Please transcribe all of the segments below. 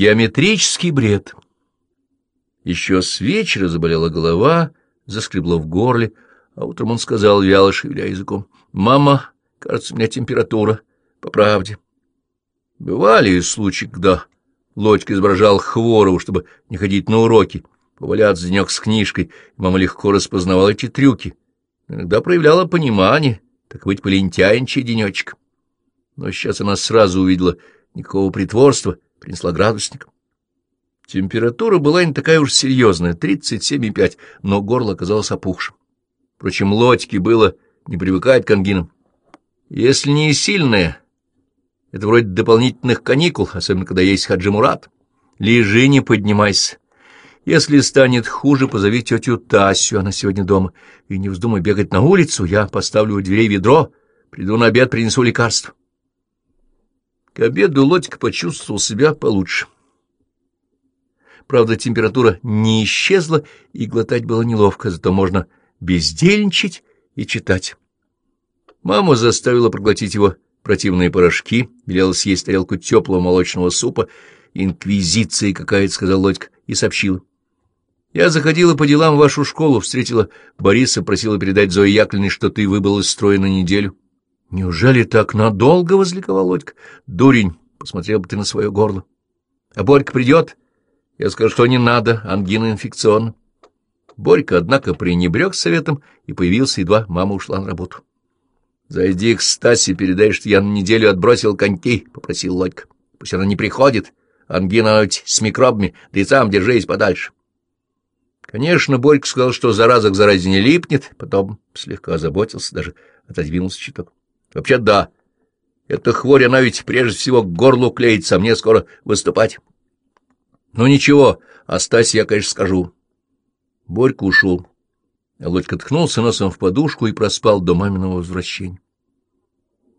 Геометрический бред. Еще с вечера заболела голова, заскребло в горле, а утром он сказал, вяло шевеля языком, «Мама, кажется, у меня температура, по правде». Бывали случаи, когда Лодька изображал Хворову, чтобы не ходить на уроки, поваляться денек с книжкой, мама легко распознавала эти трюки. Иногда проявляла понимание, так быть полентяйничай денечек. Но сейчас она сразу увидела никакого притворства — принесла градусник. Температура была не такая уж серьезная, 37,5, но горло оказалось опухшим. Впрочем, лодьке было не привыкать к ангинам. Если не сильная, это вроде дополнительных каникул, особенно когда есть Хаджи Мурат. Лежи, не поднимайся. Если станет хуже, позови тетю Тасю, она сегодня дома, и не вздумай бегать на улицу, я поставлю у дверей ведро, приду на обед, принесу лекарство. К обеду Лодька почувствовал себя получше. Правда, температура не исчезла, и глотать было неловко, зато можно бездельничать и читать. Мама заставила проглотить его противные порошки, велела съесть тарелку теплого молочного супа, инквизиция какая-то, — сказал Лодька, и сообщила. Я заходила по делам в вашу школу, встретила Бориса, просила передать Зое Яковлевне, что ты выбыл из строя на неделю. — Неужели так надолго? — возликовал Лодька. — Дурень, посмотрел бы ты на свое горло. — А Борька придет? Я скажу, что не надо, ангина инфекционна. Борька, однако, пренебрег советом и появился, едва мама ушла на работу. — Зайди к Стасе, передай, что я на неделю отбросил коньки, — попросил Лодька. — Пусть она не приходит. Ангина с микробами, да и сам держись подальше. Конечно, Борька сказал, что зараза к заразе не липнет, потом слегка озаботился, даже отодвинулся чуток. Вообще да. Эта хворь, она ведь прежде всего к горлу клеится, мне скоро выступать. Ну ничего, остась я, конечно, скажу. Борька ушел. А Лодька ткнулся носом в подушку и проспал до маминого возвращения.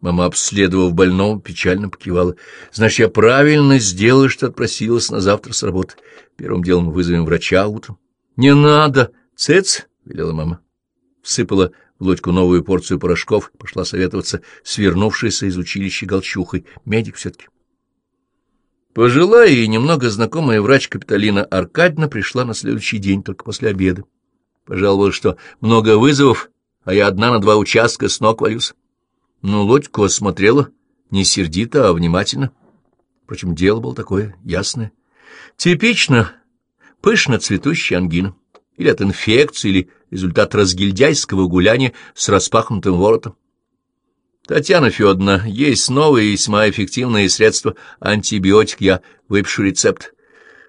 Мама, обследовав больного, печально покивала. — Значит, я правильно сделала, что отпросилась на завтра с работы. Первым делом вызовем врача утром. — Не надо! Цец! — велела мама. Всыпала в лодьку новую порцию порошков, пошла советоваться с вернувшейся из училища Голчухой, медик все-таки. Пожилая и немного знакомая врач Капитолина Аркадьевна пришла на следующий день, только после обеда. Пожаловалась, что много вызовов, а я одна на два участка с ног валюсь. Но лодьку осмотрела не сердито, а внимательно. Впрочем, дело было такое ясное. Типично пышно цветущая ангина. Или от инфекции, или результат разгильдяйского гуляния с распахнутым воротом. Татьяна Федоровна, есть новые и весьма эффективные средства антибиотик, я выпишу рецепт.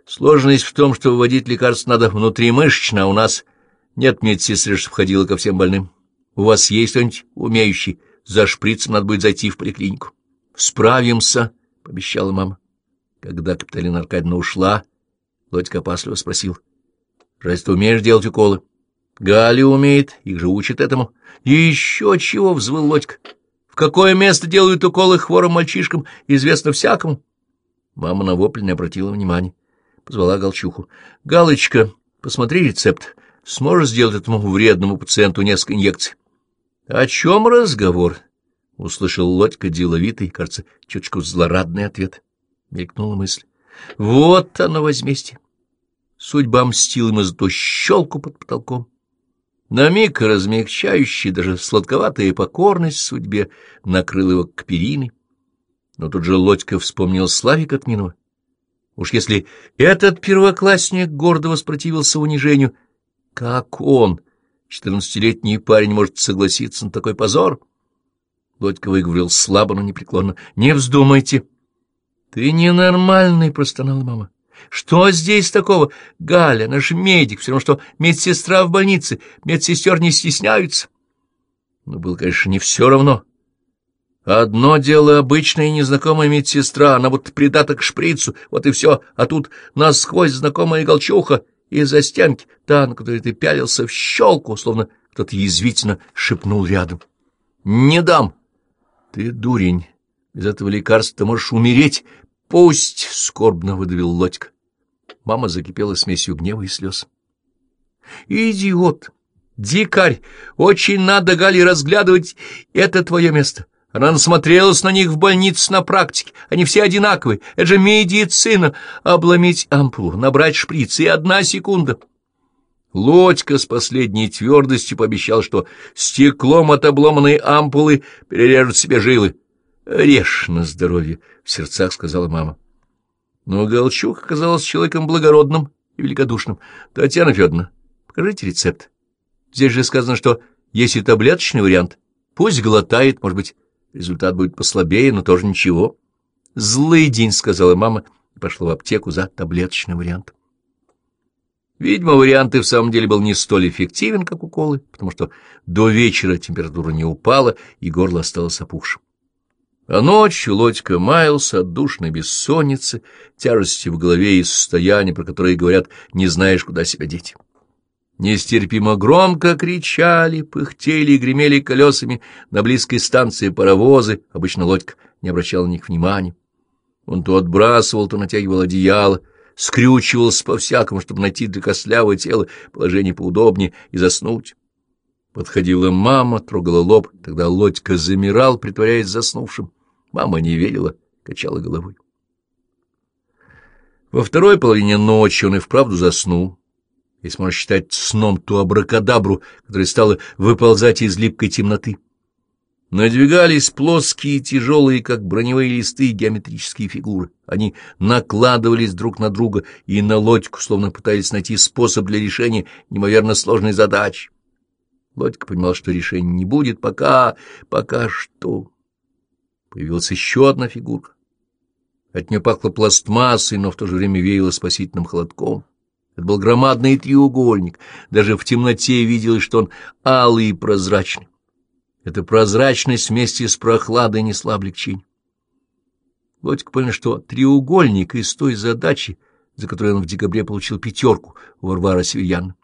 Сложность в том, что вводить лекарство надо внутримышечно, а у нас нет медсестры, чтобы ходила ко всем больным. У вас есть кто-нибудь умеющий? За шприцем надо будет зайти в поликлинику. — Справимся, — пообещала мама. Когда Капиталина Аркадьевна ушла, Лодька опасливо спросил. — Разве ты умеешь делать уколы? — Галя умеет, их же учат этому. И еще чего, — взвыл Лодька. В какое место делают уколы хворым мальчишкам, известно всякому. Мама на вопль не обратила внимания. Позвала Галчуху. — Галочка, посмотри рецепт. Сможешь сделать этому вредному пациенту несколько инъекций? — О чем разговор? — услышал Лодька деловитый, кажется, чуточку злорадный ответ. Мелькнула мысль. — Вот оно возмездие. Судьба мстила ему за ту щелку под потолком. На миг размягчающая, даже сладковатая покорность судьбе накрыла его к перине. Но тут же Лодька вспомнил Славика Тминова. Уж если этот первоклассник гордо воспротивился унижению, как он, четырнадцатилетний парень, может согласиться на такой позор? Лодька выговорил слабо, но непреклонно. — Не вздумайте. — Ты ненормальный, — простонала мама. Что здесь такого? Галя, наш медик, все равно, что медсестра в больнице. Медсестер не стесняются. Но было, конечно, не все равно. Одно дело обычная незнакомая медсестра, она вот придата к шприцу, вот и все, а тут насквозь знакомая голчуха из-за стенки, та, на которой ты пялился в щелку, словно кто-то язвительно шепнул рядом. «Не дам!» «Ты дурень, без этого лекарства можешь умереть, «Пусть!» — скорбно выдавил Лодька. Мама закипела смесью гнева и слез. «Идиот! Дикарь! Очень надо, Гали, разглядывать это твое место. Она насмотрелась на них в больнице на практике. Они все одинаковые. Это же медицина. Обломить ампулу, набрать шприц и одна секунда. Лодька с последней твердостью пообещал, что стеклом от обломанной ампулы перережут себе жилы. — Режь на здоровье, — в сердцах сказала мама. Но Галчук оказалась человеком благородным и великодушным. — Татьяна Федоровна, покажите рецепт. Здесь же сказано, что есть и таблеточный вариант. Пусть глотает, может быть, результат будет послабее, но тоже ничего. — Злый день, — сказала мама, и пошла в аптеку за таблеточный вариант. Видимо, вариант и в самом деле был не столь эффективен, как уколы, потому что до вечера температура не упала, и горло осталось опухшим. А ночью Лодька маялся от душной бессонницы, тяжести в голове и состояния, про которые говорят, не знаешь, куда себя деть. Нестерпимо громко кричали, пыхтели и гремели колесами на близкой станции паровозы, обычно Лодька не обращал на них внимания. Он то отбрасывал, то натягивал одеяло, скрючивался по-всякому, чтобы найти для костлявого тела положение поудобнее и заснуть. Подходила мама, трогала лоб, тогда Лодька замирал, притворяясь заснувшим. Мама не верила, качала головой. Во второй половине ночи он и вправду заснул, если можно считать сном ту абракадабру, которая стала выползать из липкой темноты. Надвигались плоские, тяжелые, как броневые листы, геометрические фигуры. Они накладывались друг на друга и на лодьку, словно пытались найти способ для решения неимоверно сложной задачи. Лодька понимал, что решения не будет, пока... пока что... Появилась еще одна фигурка. От нее пахло пластмассой, но в то же время веяло спасительным холодком. Это был громадный треугольник. Даже в темноте виделось, что он алый и прозрачный. Эта прозрачность вместе с прохладой несла облегчение. Лодик понял, что треугольник из той задачи, за которую он в декабре получил пятерку у Варвара Севильяна.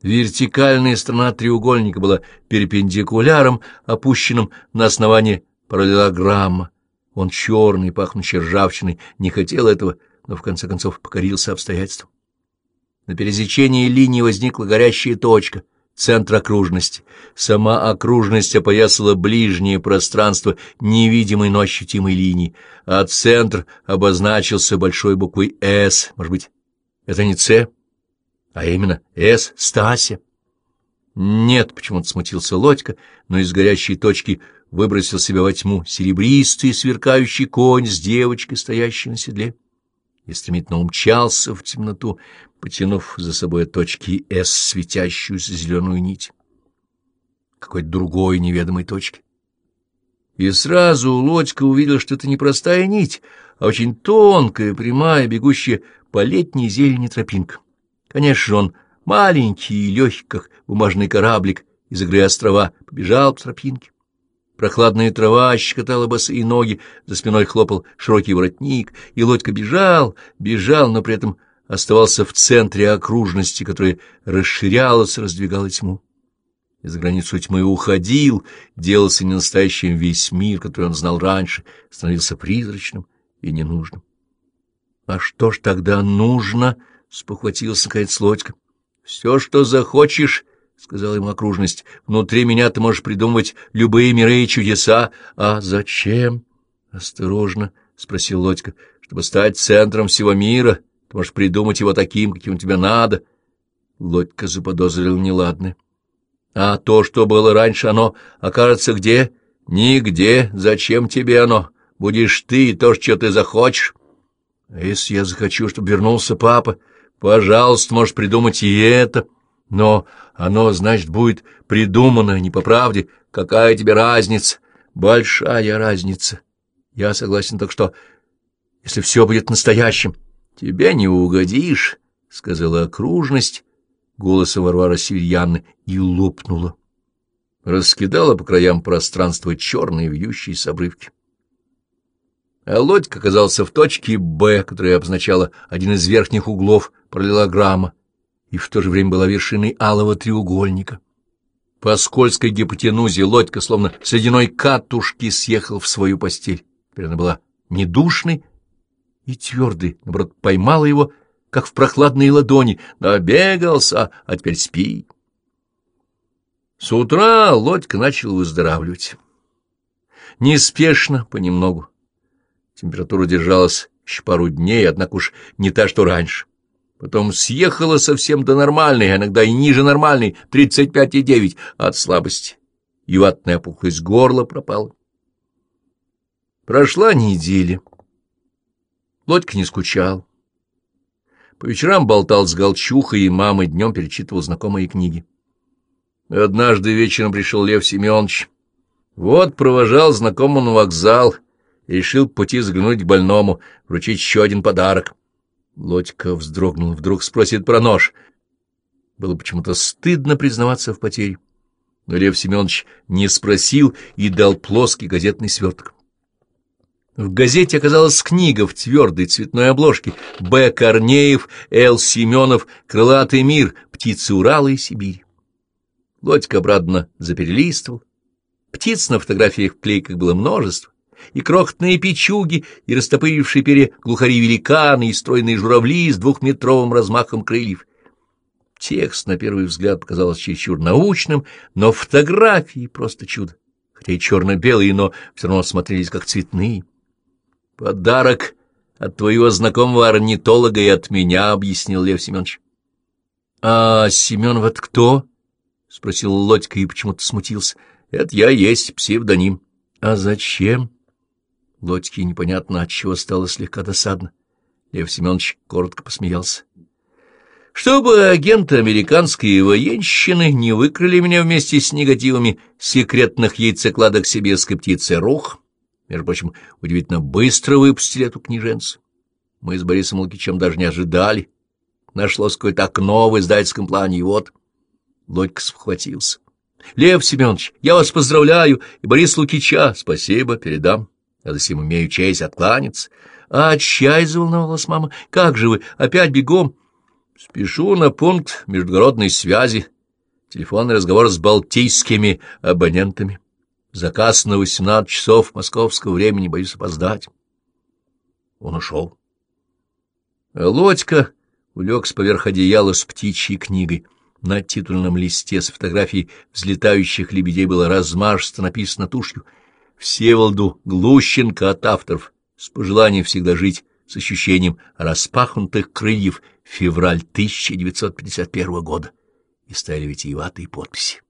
Вертикальная сторона треугольника была перпендикуляром, опущенным на основании параллелограмма. Он черный, пахнущий ржавчиной, не хотел этого, но в конце концов покорился обстоятельствам. На пересечении линии возникла горящая точка — центр окружности. Сама окружность опоясала ближнее пространство невидимой, но ощутимой линии, а центр обозначился большой буквой «С». Может быть, это не «С», а именно «С» Стася? Нет, почему-то смутился Лодька, но из горящей точки выбросил себя во тьму серебристый сверкающий конь с девочкой, стоящей на седле, и стремительно умчался в темноту, потянув за собой точки «С» светящуюся зеленую нить. Какой-то другой неведомой точки. И сразу Лодька увидел, что это не простая нить, а очень тонкая, прямая, бегущая по летней зелени тропинка. Конечно же, он маленький и легкий, как бумажный кораблик из игры острова, побежал по тропинке. Прохладная трава щекотала босые ноги, за спиной хлопал широкий воротник, и Лодька бежал, бежал, но при этом оставался в центре окружности, которая расширялась, раздвигала тьму. Из границу тьмы уходил, делался ненастоящим весь мир, который он знал раньше, становился призрачным и ненужным. — А что ж тогда нужно? — спохватился наконец Лодька. — Все, что захочешь, — сказала ему окружность. — Внутри меня ты можешь придумывать любые миры и чудеса. — А зачем? — осторожно спросил Лодька. — Чтобы стать центром всего мира. — ты можешь придумать его таким, каким тебе надо. Лодька заподозрил неладное. А то, что было раньше, оно окажется где? Нигде. Зачем тебе оно? Будешь ты и то, что ты захочешь. А если я захочу, чтобы вернулся папа, пожалуйста, можешь придумать и это. Но оно, значит, будет придумано не по правде. Какая тебе разница? Большая разница. Я согласен так что, если все будет настоящим... — Тебе не угодишь, — сказала окружность голоса Варвара Севильяны и лопнула. Раскидала по краям пространства черные вьющиеся обрывки. А лодька оказался в точке «Б», которая обозначала один из верхних углов параллелограмма, и в то же время была вершиной алого треугольника. По скользкой гипотенузе лодька, словно с ледяной катушки, съехал в свою постель. Теперь она была не душной, и твердый, наоборот, поймала его, как в прохладные ладони, набегался, а теперь спи. С утра лодька начал выздоравливать. Неспешно, понемногу. Температура держалась еще пару дней, однако уж не та, что раньше. Потом съехала совсем до нормальной, а иногда и ниже нормальной, 35,9 от слабости. И ватная опухлость горла пропала. Прошла неделя. Лодька не скучал. По вечерам болтал с Голчухой, и мамой днем перечитывал знакомые книги. Однажды вечером пришел Лев Семенович. Вот провожал знакомого на вокзал и решил пути взглянуть к больному, вручить еще один подарок. Лодька вздрогнул, вдруг спросит про нож. Было почему-то стыдно признаваться в потере. Но Лев Семенович не спросил и дал плоский газетный сверток. В газете оказалась книга в твердой цветной обложке Б. Корнеев, Л. Семенов, «Крылатый мир. Птицы Урала и Сибири». Лодька обрадованно заперелистывал. Птиц на фотографиях в клейках было множество, и крохотные печуги, и растопырившие перья глухари-великаны, и стройные журавли с двухметровым размахом крыльев. Текст, на первый взгляд, показался чересчур научным, но фотографии просто чудо, хотя и черно-белые, но все равно смотрелись как цветные. Подарок от твоего знакомого орнитолога и от меня, — объяснил Лев Семенович. — А Семен вот кто? — спросил Лодька и почему-то смутился. — Это я есть псевдоним. — А зачем? Лодьке непонятно, от чего стало слегка досадно. Лев Семенович коротко посмеялся. — Чтобы агенты американской военщины не выкрали меня вместе с негативами секретных яйцекладок сибирской птицы рух, между прочим, удивительно быстро выпустили эту книженцу. Мы с Борисом Лукичем даже не ожидали. Нашлось какое-то окно в издательском плане, и вот... Лодька схватился. — Лев Семенович, я вас поздравляю, и Борис Лукича, спасибо, передам. Я сим имею честь откланяться. А чай заволновалась мама. Как же вы, опять бегом? Спешу на пункт междугородной связи. Телефонный разговор с балтийскими абонентами. Заказ на восемнадцать часов московского времени, боюсь опоздать. Он ушел. А Лодька улегся поверх одеяла с птичьей книгой. На титульном листе с фотографией взлетающих лебедей было размашисто написано тушью «Всеволоду Глущенко от авторов, с пожеланием всегда жить с ощущением распахнутых крыльев февраль 1951 года» и ставили витиеватые подписи.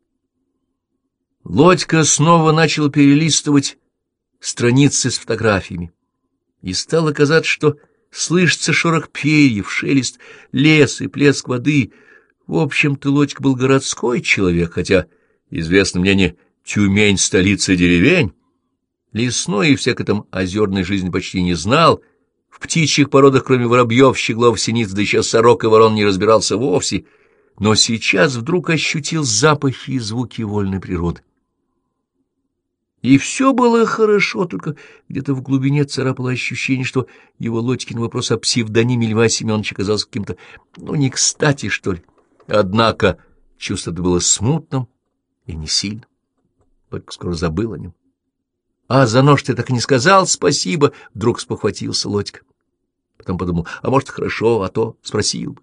Лодька снова начал перелистывать страницы с фотографиями, и стало казаться, что слышится шорох перьев, шелест лес и плеск воды. В общем-то, Лодька был городской человек, хотя, известно мнение, Тюмень — столица деревень. Лесной и всякой там озерной жизни почти не знал, в птичьих породах, кроме воробьев, щеглов, синиц, да еще сорок и ворон не разбирался вовсе, но сейчас вдруг ощутил запахи и звуки вольной природы. И все было хорошо, только где-то в глубине царапало ощущение, что его Лодькин вопрос о псевдониме Льва Семеновича казался каким-то, ну, не кстати, что ли. Однако чувство это было смутным и не сильным. Только скоро забыл о нем. «А за нож ты так и не сказал спасибо!» — вдруг спохватился Лодька. Потом подумал, а может, хорошо, а то спросил бы.